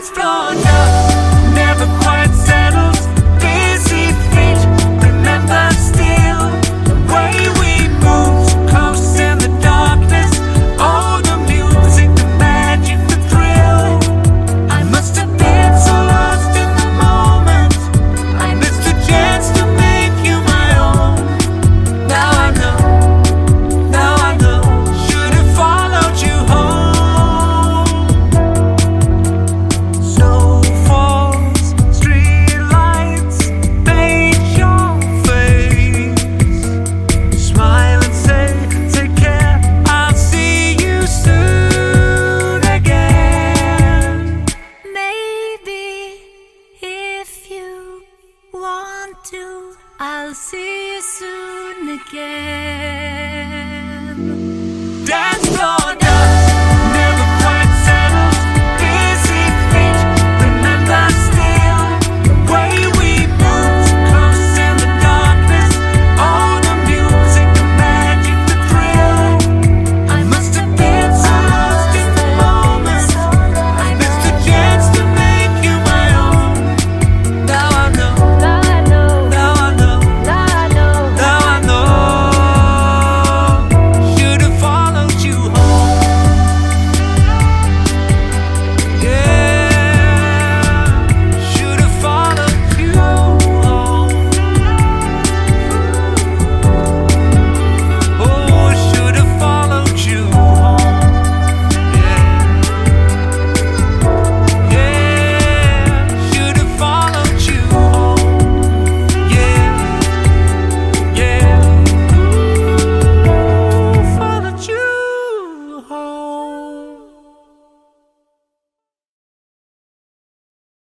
monster. again.